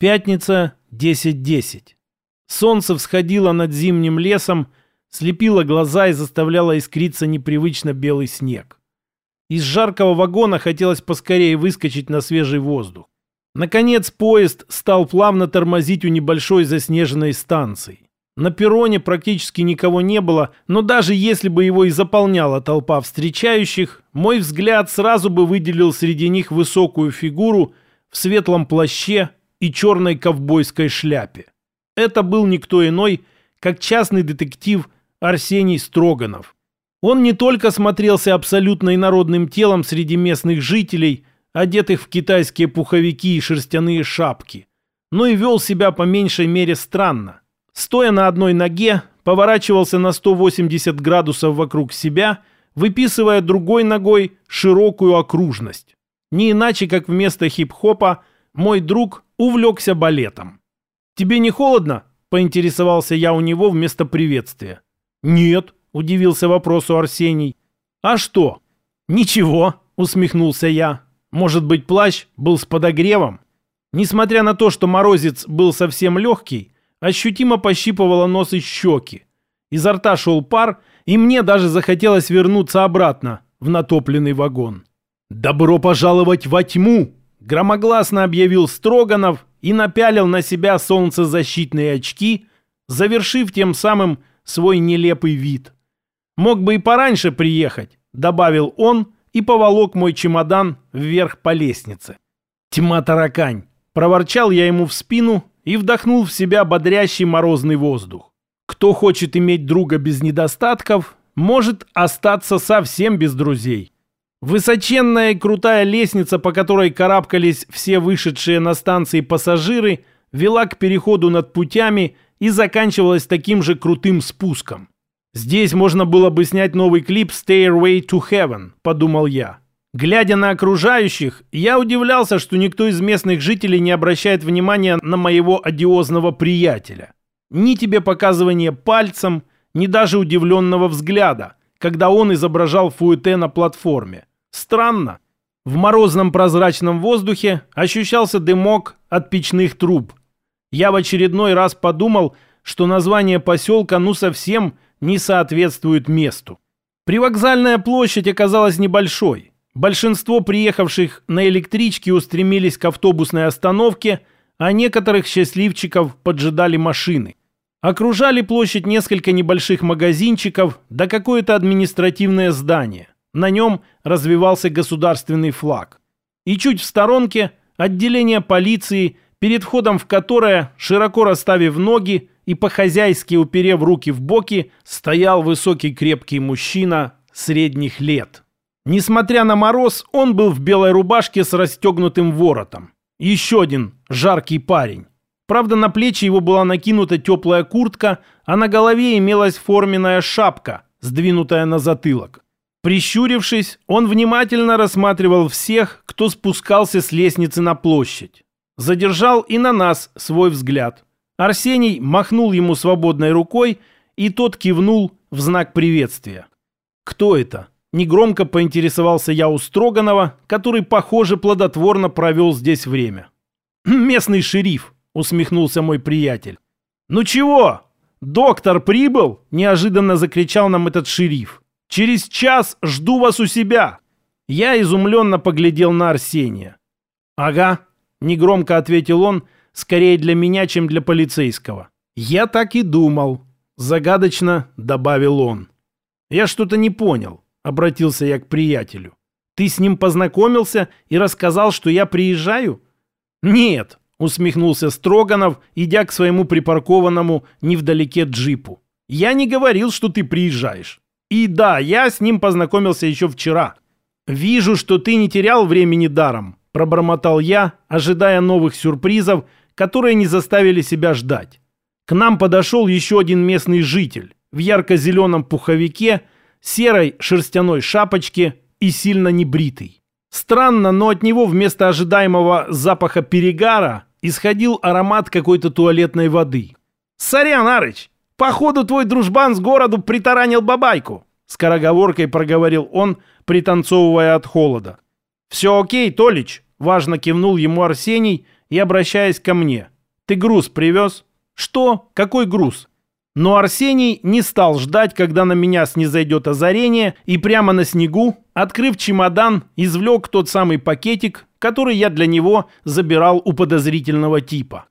Пятница, 10.10. Солнце всходило над зимним лесом, слепило глаза и заставляло искриться непривычно белый снег. Из жаркого вагона хотелось поскорее выскочить на свежий воздух. Наконец поезд стал плавно тормозить у небольшой заснеженной станции. На перроне практически никого не было, но даже если бы его и заполняла толпа встречающих, мой взгляд сразу бы выделил среди них высокую фигуру в светлом плаще и черной ковбойской шляпе. Это был никто иной, как частный детектив Арсений Строганов. Он не только смотрелся абсолютно инородным телом среди местных жителей, одетых в китайские пуховики и шерстяные шапки, но и вел себя по меньшей мере странно. Стоя на одной ноге, поворачивался на 180 градусов вокруг себя, выписывая другой ногой широкую окружность. Не иначе, как вместо хип-хопа, мой друг увлекся балетом. «Тебе не холодно?» – поинтересовался я у него вместо приветствия. «Нет», – удивился вопросу Арсений. «А что?» «Ничего», – усмехнулся я. «Может быть, плащ был с подогревом?» Несмотря на то, что морозец был совсем легкий, ощутимо пощипывало нос и щеки. Изо рта шел пар, и мне даже захотелось вернуться обратно в натопленный вагон. «Добро пожаловать во тьму!» – громогласно объявил Строганов и напялил на себя солнцезащитные очки, завершив тем самым свой нелепый вид. «Мог бы и пораньше приехать», — добавил он и поволок мой чемодан вверх по лестнице. «Тьма таракань!» — проворчал я ему в спину и вдохнул в себя бодрящий морозный воздух. Кто хочет иметь друга без недостатков, может остаться совсем без друзей. Высоченная и крутая лестница, по которой карабкались все вышедшие на станции пассажиры, вела к переходу над путями и заканчивалась таким же крутым спуском. «Здесь можно было бы снять новый клип «Stairway to Heaven», — подумал я. Глядя на окружающих, я удивлялся, что никто из местных жителей не обращает внимания на моего одиозного приятеля. Ни тебе показывания пальцем, ни даже удивленного взгляда, когда он изображал фуэте на платформе. Странно. В морозном прозрачном воздухе ощущался дымок от печных труб. Я в очередной раз подумал, что название поселка ну совсем не соответствует месту. Привокзальная площадь оказалась небольшой. Большинство приехавших на электричке устремились к автобусной остановке, а некоторых счастливчиков поджидали машины. Окружали площадь несколько небольших магазинчиков да какое-то административное здание. На нем развивался государственный флаг. И чуть в сторонке отделение полиции, перед входом в которое, широко расставив ноги и по-хозяйски уперев руки в боки, стоял высокий крепкий мужчина средних лет. Несмотря на мороз, он был в белой рубашке с расстегнутым воротом. Еще один жаркий парень. Правда, на плечи его была накинута теплая куртка, а на голове имелась форменная шапка, сдвинутая на затылок. Прищурившись, он внимательно рассматривал всех, кто спускался с лестницы на площадь. Задержал и на нас свой взгляд. Арсений махнул ему свободной рукой, и тот кивнул в знак приветствия. «Кто это?» Негромко поинтересовался я у Строганова, который, похоже, плодотворно провел здесь время. «Местный шериф», — усмехнулся мой приятель. «Ну чего? Доктор прибыл?» — неожиданно закричал нам этот шериф. Через час жду вас у себя!» Я изумленно поглядел на Арсения. «Ага», — негромко ответил он, скорее для меня, чем для полицейского. «Я так и думал», — загадочно добавил он. «Я что-то не понял», — обратился я к приятелю. «Ты с ним познакомился и рассказал, что я приезжаю?» «Нет», — усмехнулся Строганов, идя к своему припаркованному невдалеке джипу. «Я не говорил, что ты приезжаешь. И да, я с ним познакомился еще вчера. Вижу, что ты не терял времени даром, пробормотал я, ожидая новых сюрпризов, которые не заставили себя ждать. К нам подошел еще один местный житель в ярко-зеленом пуховике, серой шерстяной шапочке и сильно небритый. Странно, но от него вместо ожидаемого запаха перегара исходил аромат какой-то туалетной воды. «Сорян, Арыч, Походу, твой дружбан с городу притаранил бабайку!» Скороговоркой проговорил он, пританцовывая от холода. «Все окей, Толич!» – важно кивнул ему Арсений и обращаясь ко мне. «Ты груз привез?» «Что? Какой груз?» Но Арсений не стал ждать, когда на меня снизойдет озарение, и прямо на снегу, открыв чемодан, извлек тот самый пакетик, который я для него забирал у подозрительного типа.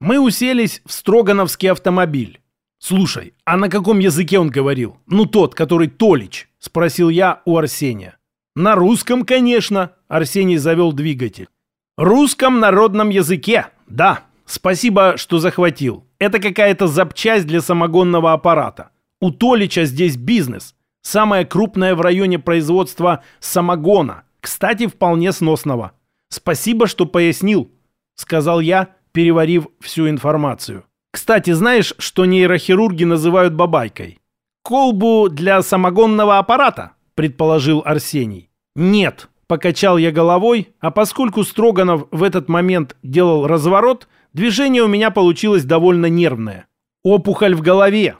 Мы уселись в Строгановский автомобиль. «Слушай, а на каком языке он говорил? Ну, тот, который Толич?» – спросил я у Арсения. «На русском, конечно», – Арсений завел двигатель. «Русском народном языке, да. Спасибо, что захватил. Это какая-то запчасть для самогонного аппарата. У Толича здесь бизнес. Самое крупное в районе производства самогона. Кстати, вполне сносного. Спасибо, что пояснил», – сказал я, переварив всю информацию. Кстати, знаешь, что нейрохирурги называют бабайкой? Колбу для самогонного аппарата, предположил Арсений. Нет, покачал я головой, а поскольку Строганов в этот момент делал разворот, движение у меня получилось довольно нервное. Опухоль в голове.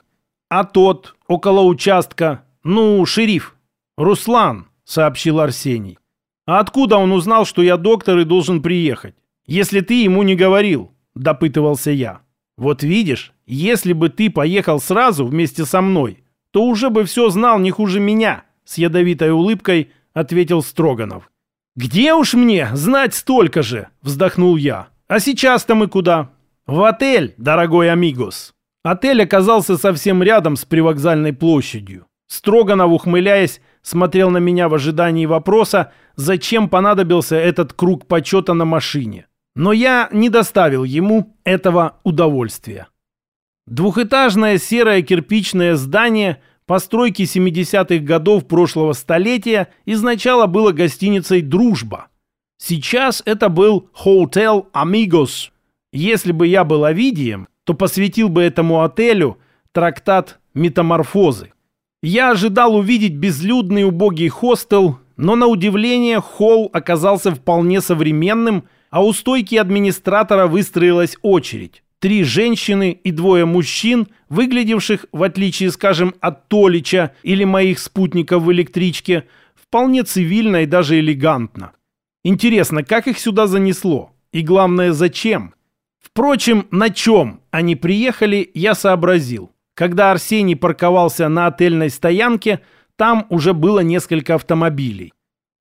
А тот, около участка, ну, шериф. Руслан, сообщил Арсений. А откуда он узнал, что я доктор и должен приехать? Если ты ему не говорил, допытывался я. Вот видишь, если бы ты поехал сразу вместе со мной, то уже бы все знал не хуже меня, с ядовитой улыбкой ответил Строганов. Где уж мне знать столько же, вздохнул я. А сейчас-то мы куда? В отель, дорогой амигос. Отель оказался совсем рядом с привокзальной площадью. Строганов, ухмыляясь, смотрел на меня в ожидании вопроса, зачем понадобился этот круг почета на машине. Но я не доставил ему этого удовольствия. Двухэтажное серое кирпичное здание постройки 70-х годов прошлого столетия изначально было гостиницей «Дружба». Сейчас это был «Hotel Amigos». Если бы я был Овидием, то посвятил бы этому отелю трактат «Метаморфозы». Я ожидал увидеть безлюдный убогий хостел, но на удивление холл оказался вполне современным а у стойки администратора выстроилась очередь. Три женщины и двое мужчин, выглядевших, в отличие, скажем, от Толича или моих спутников в электричке, вполне цивильно и даже элегантно. Интересно, как их сюда занесло? И главное, зачем? Впрочем, на чем они приехали, я сообразил. Когда Арсений парковался на отельной стоянке, там уже было несколько автомобилей.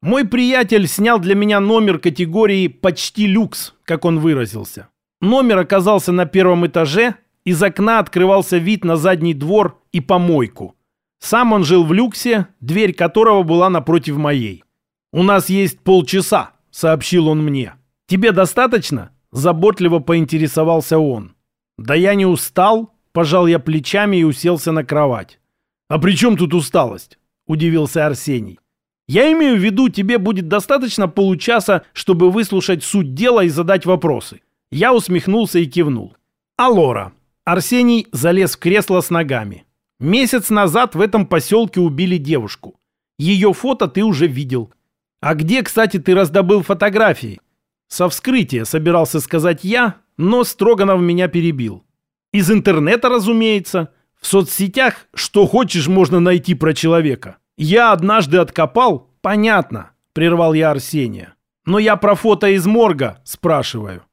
Мой приятель снял для меня номер категории «почти люкс», как он выразился. Номер оказался на первом этаже, из окна открывался вид на задний двор и помойку. Сам он жил в люксе, дверь которого была напротив моей. «У нас есть полчаса», — сообщил он мне. «Тебе достаточно?» — заботливо поинтересовался он. «Да я не устал», — пожал я плечами и уселся на кровать. «А при чем тут усталость?» — удивился Арсений. Я имею в виду, тебе будет достаточно получаса, чтобы выслушать суть дела и задать вопросы. Я усмехнулся и кивнул. Алора. Арсений залез в кресло с ногами. Месяц назад в этом поселке убили девушку. Ее фото ты уже видел. А где, кстати, ты раздобыл фотографии? Со вскрытия собирался сказать я, но Строганов меня перебил. Из интернета, разумеется. В соцсетях что хочешь можно найти про человека. Я однажды откопал, понятно, прервал я Арсения. Но я про фото из морга спрашиваю.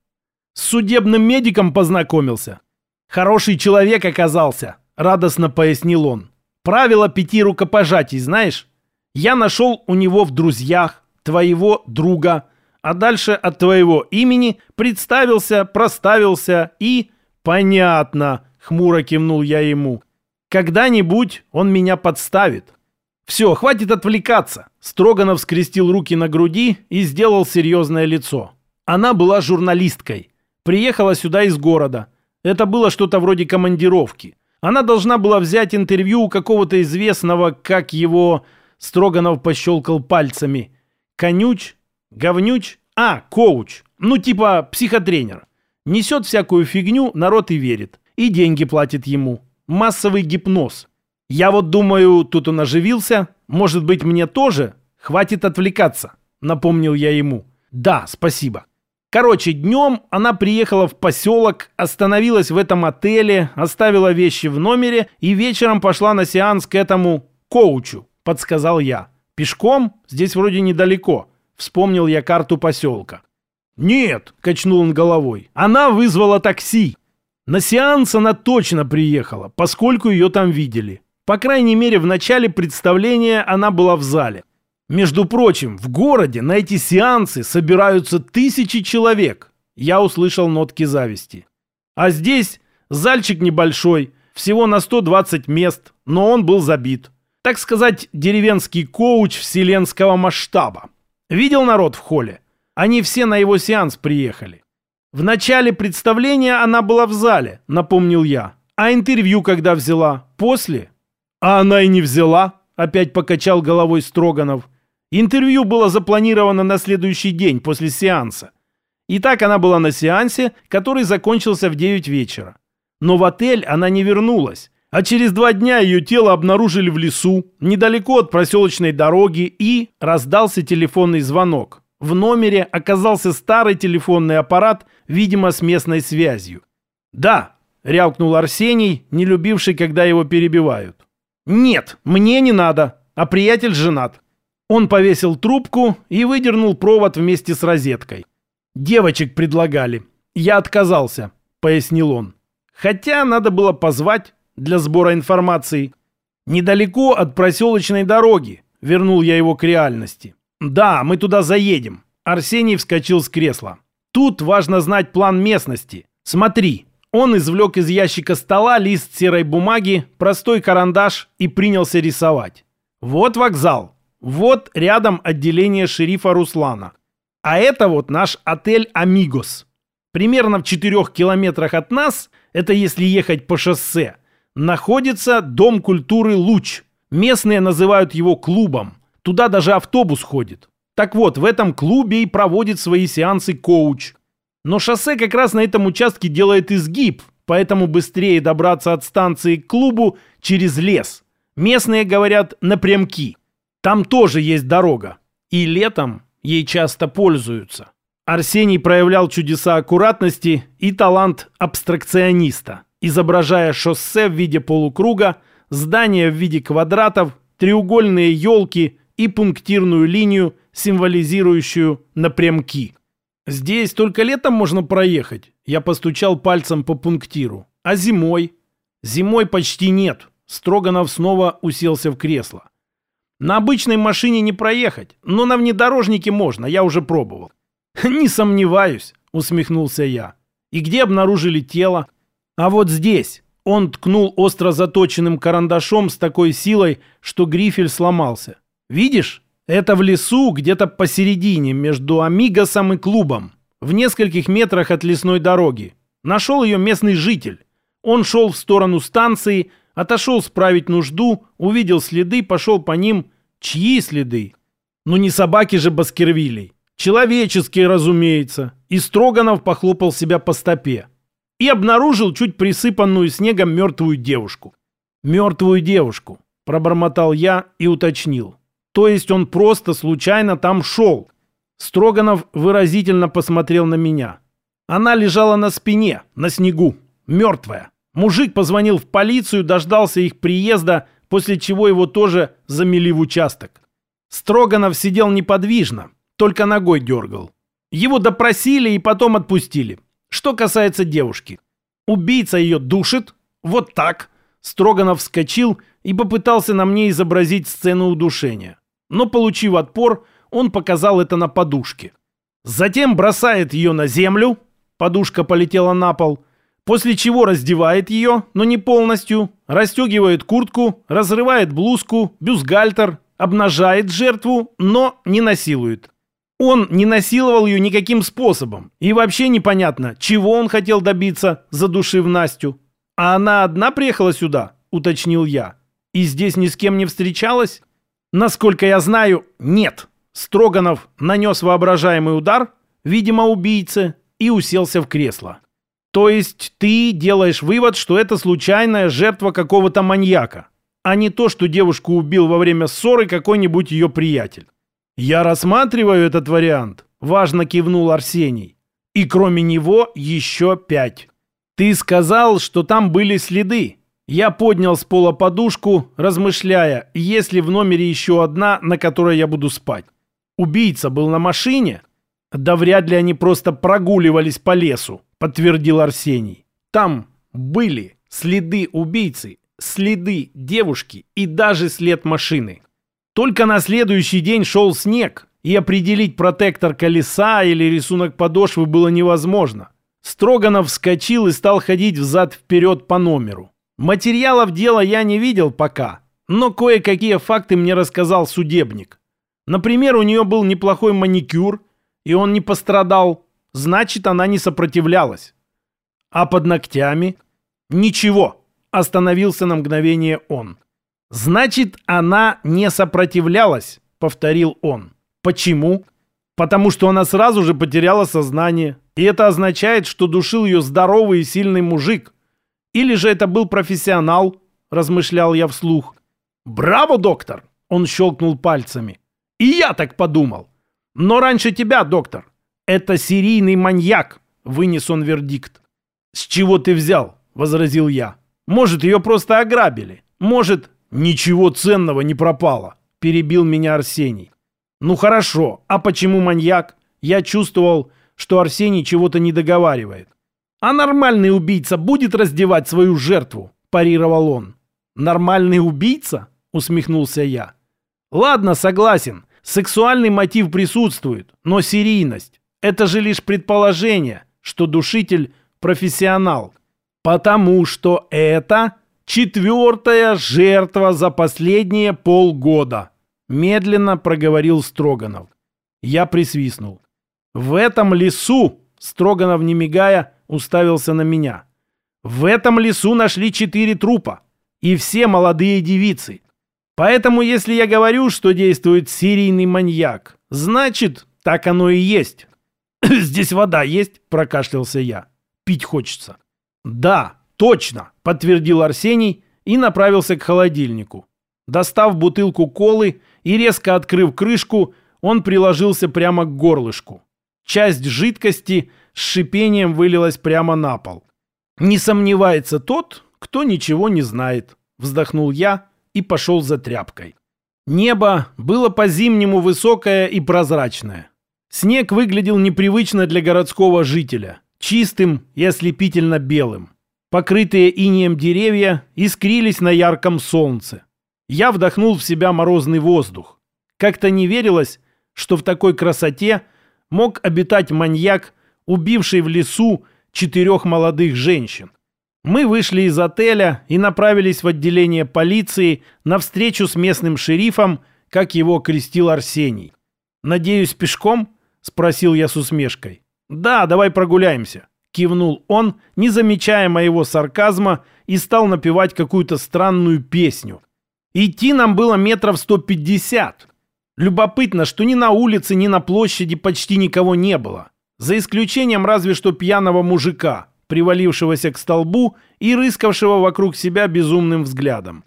С судебным медиком познакомился. Хороший человек оказался, радостно пояснил он. Правило пяти рукопожатий, знаешь? Я нашел у него в друзьях твоего друга, а дальше от твоего имени представился, проставился и... Понятно, хмуро кивнул я ему. Когда-нибудь он меня подставит. «Все, хватит отвлекаться!» Строганов скрестил руки на груди и сделал серьезное лицо. Она была журналисткой. Приехала сюда из города. Это было что-то вроде командировки. Она должна была взять интервью у какого-то известного, как его... Строганов пощелкал пальцами. Конюч? Говнюч? А, коуч. Ну, типа психотренер. Несет всякую фигню, народ и верит. И деньги платит ему. Массовый гипноз. Я вот думаю, тут он оживился. Может быть, мне тоже? Хватит отвлекаться, напомнил я ему. Да, спасибо. Короче, днем она приехала в поселок, остановилась в этом отеле, оставила вещи в номере и вечером пошла на сеанс к этому коучу, подсказал я. Пешком? Здесь вроде недалеко. Вспомнил я карту поселка. «Нет», — качнул он головой, — «она вызвала такси». На сеанс она точно приехала, поскольку ее там видели. По крайней мере, в начале представления она была в зале. Между прочим, в городе на эти сеансы собираются тысячи человек. Я услышал нотки зависти. А здесь зальчик небольшой, всего на 120 мест, но он был забит. Так сказать, деревенский коуч вселенского масштаба. Видел народ в холле? Они все на его сеанс приехали. В начале представления она была в зале, напомнил я. А интервью когда взяла? После? А она и не взяла, опять покачал головой Строганов. Интервью было запланировано на следующий день после сеанса. И так она была на сеансе, который закончился в 9 вечера. Но в отель она не вернулась. А через два дня ее тело обнаружили в лесу, недалеко от проселочной дороги, и раздался телефонный звонок. В номере оказался старый телефонный аппарат, видимо, с местной связью. «Да», — рявкнул Арсений, не любивший, когда его перебивают. «Нет, мне не надо, а приятель женат. Он повесил трубку и выдернул провод вместе с розеткой. «Девочек предлагали. Я отказался», — пояснил он. «Хотя надо было позвать для сбора информации. Недалеко от проселочной дороги», — вернул я его к реальности. «Да, мы туда заедем». Арсений вскочил с кресла. «Тут важно знать план местности. Смотри». Он извлек из ящика стола лист серой бумаги, простой карандаш и принялся рисовать. «Вот вокзал. Вот рядом отделение шерифа Руслана. А это вот наш отель «Амигос». Примерно в четырех километрах от нас, это если ехать по шоссе, находится Дом культуры «Луч». Местные называют его клубом. Туда даже автобус ходит. Так вот, в этом клубе и проводит свои сеансы коуч. Но шоссе как раз на этом участке делает изгиб, поэтому быстрее добраться от станции к клубу через лес. Местные говорят напрямки. Там тоже есть дорога. И летом ей часто пользуются. Арсений проявлял чудеса аккуратности и талант абстракциониста, изображая шоссе в виде полукруга, здания в виде квадратов, треугольные елки и пунктирную линию, символизирующую напрямки. Здесь только летом можно проехать. Я постучал пальцем по пунктиру. А зимой? Зимой почти нет. Строганов снова уселся в кресло. На обычной машине не проехать, но на внедорожнике можно, я уже пробовал. Не сомневаюсь, усмехнулся я. И где обнаружили тело? А вот здесь. Он ткнул остро заточенным карандашом с такой силой, что грифель сломался. Видишь? Это в лесу, где-то посередине, между Амигосом и клубом. В нескольких метрах от лесной дороги. Нашел ее местный житель. Он шел в сторону станции, Отошел справить нужду, увидел следы, пошел по ним. Чьи следы? Ну не собаки же Баскервилей. Человеческие, разумеется. И Строганов похлопал себя по стопе. И обнаружил чуть присыпанную снегом мертвую девушку. «Мертвую девушку», — пробормотал я и уточнил. «То есть он просто случайно там шел?» Строганов выразительно посмотрел на меня. Она лежала на спине, на снегу, мертвая. Мужик позвонил в полицию, дождался их приезда, после чего его тоже замели в участок. Строганов сидел неподвижно, только ногой дергал. Его допросили и потом отпустили. Что касается девушки. Убийца ее душит. Вот так. Строганов вскочил и попытался на мне изобразить сцену удушения. Но, получив отпор, он показал это на подушке. Затем бросает ее на землю. Подушка полетела на пол после чего раздевает ее, но не полностью, расстегивает куртку, разрывает блузку, бюстгальтер, обнажает жертву, но не насилует. Он не насиловал ее никаким способом. И вообще непонятно, чего он хотел добиться, задушив Настю. А она одна приехала сюда, уточнил я. И здесь ни с кем не встречалась? Насколько я знаю, нет. Строганов нанес воображаемый удар, видимо, убийце, и уселся в кресло. То есть ты делаешь вывод, что это случайная жертва какого-то маньяка, а не то, что девушку убил во время ссоры какой-нибудь ее приятель. Я рассматриваю этот вариант, важно кивнул Арсений. И кроме него еще пять. Ты сказал, что там были следы. Я поднял с пола подушку, размышляя, есть ли в номере еще одна, на которой я буду спать. Убийца был на машине? Да вряд ли они просто прогуливались по лесу, подтвердил Арсений. Там были следы убийцы, следы девушки и даже след машины. Только на следующий день шел снег, и определить протектор колеса или рисунок подошвы было невозможно. Строганов вскочил и стал ходить взад-вперед по номеру. Материалов дела я не видел пока, но кое-какие факты мне рассказал судебник. Например, у нее был неплохой маникюр, и он не пострадал, значит, она не сопротивлялась. А под ногтями? Ничего, остановился на мгновение он. Значит, она не сопротивлялась, повторил он. Почему? Потому что она сразу же потеряла сознание. И это означает, что душил ее здоровый и сильный мужик. Или же это был профессионал, размышлял я вслух. «Браво, доктор!» — он щелкнул пальцами. «И я так подумал. Но раньше тебя, доктор. Это серийный маньяк», — вынес он вердикт. «С чего ты взял?» — возразил я. «Может, ее просто ограбили. Может, ничего ценного не пропало», — перебил меня Арсений. «Ну хорошо, а почему маньяк?» Я чувствовал, что Арсений чего-то не договаривает. «А нормальный убийца будет раздевать свою жертву?» – парировал он. «Нормальный убийца?» – усмехнулся я. «Ладно, согласен. Сексуальный мотив присутствует, но серийность – это же лишь предположение, что душитель – профессионал. Потому что это четвертая жертва за последние полгода», – медленно проговорил Строганов. Я присвистнул. «В этом лесу», – Строганов, не мигая, уставился на меня. «В этом лесу нашли четыре трупа, и все молодые девицы. Поэтому, если я говорю, что действует серийный маньяк, значит, так оно и есть». «Здесь вода есть?» – прокашлялся я. «Пить хочется». «Да, точно», – подтвердил Арсений и направился к холодильнику. Достав бутылку колы и резко открыв крышку, он приложился прямо к горлышку. Часть жидкости с шипением вылилась прямо на пол. «Не сомневается тот, кто ничего не знает», — вздохнул я и пошел за тряпкой. Небо было по-зимнему высокое и прозрачное. Снег выглядел непривычно для городского жителя, чистым и ослепительно белым. Покрытые инеем деревья искрились на ярком солнце. Я вдохнул в себя морозный воздух. Как-то не верилось, что в такой красоте мог обитать маньяк, убивший в лесу четырех молодых женщин. Мы вышли из отеля и направились в отделение полиции на встречу с местным шерифом, как его крестил Арсений. «Надеюсь, пешком?» – спросил я с усмешкой. «Да, давай прогуляемся», – кивнул он, не замечая моего сарказма, и стал напевать какую-то странную песню. Идти нам было метров сто пятьдесят, Любопытно, что ни на улице, ни на площади почти никого не было. За исключением разве что пьяного мужика, привалившегося к столбу и рыскавшего вокруг себя безумным взглядом.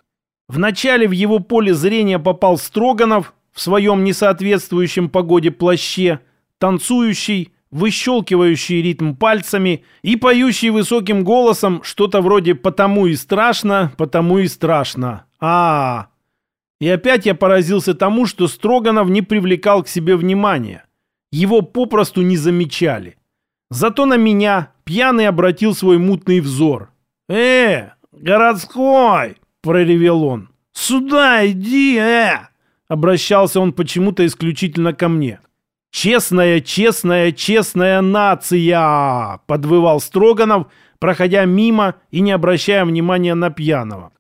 Вначале в его поле зрения попал Строганов в своем несоответствующем погоде плаще, танцующий, выщелкивающий ритм пальцами и поющий высоким голосом что-то вроде «потому и страшно, потому и страшно». А, -а, -а и опять я поразился тому, что Строганов не привлекал к себе внимания. Его попросту не замечали. Зато на меня пьяный обратил свой мутный взор. «Э, городской!» – проревел он. «Сюда иди, э!» Обращался он почему-то исключительно ко мне. «Честная, честная, честная нация!» – подвывал Строганов, проходя мимо и не обращая внимания на пьяного.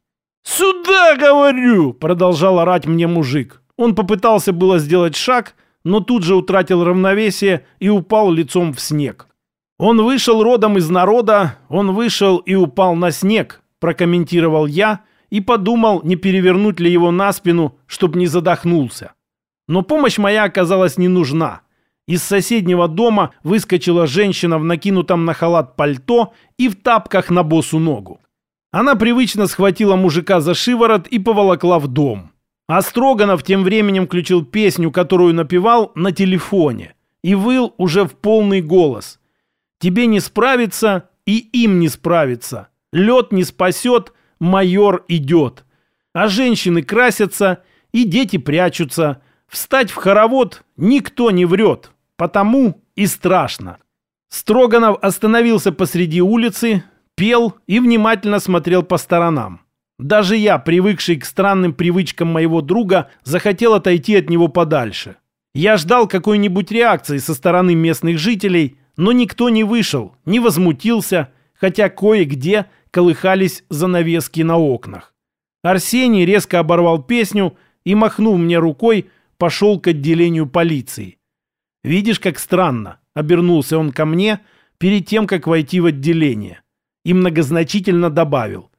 «Сюда, говорю!» — продолжал орать мне мужик. Он попытался было сделать шаг, но тут же утратил равновесие и упал лицом в снег. «Он вышел родом из народа, он вышел и упал на снег», — прокомментировал я и подумал, не перевернуть ли его на спину, чтоб не задохнулся. Но помощь моя оказалась не нужна. Из соседнего дома выскочила женщина в накинутом на халат пальто и в тапках на босу ногу. Она привычно схватила мужика за шиворот и поволокла в дом. А Строганов тем временем включил песню, которую напевал на телефоне, и выл уже в полный голос. «Тебе не справиться, и им не справиться. Лед не спасет, майор идет. А женщины красятся, и дети прячутся. Встать в хоровод никто не врет. Потому и страшно. Строганов остановился посреди улицы, пел и внимательно смотрел по сторонам. Даже я, привыкший к странным привычкам моего друга, захотел отойти от него подальше. Я ждал какой-нибудь реакции со стороны местных жителей, но никто не вышел, не возмутился, хотя кое-где колыхались занавески на окнах. Арсений резко оборвал песню и, махнув мне рукой, пошел к отделению полиции. «Видишь, как странно», — обернулся он ко мне перед тем, как войти в отделение. И многозначительно добавил.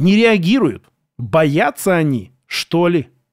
«Не реагируют? Боятся они, что ли?»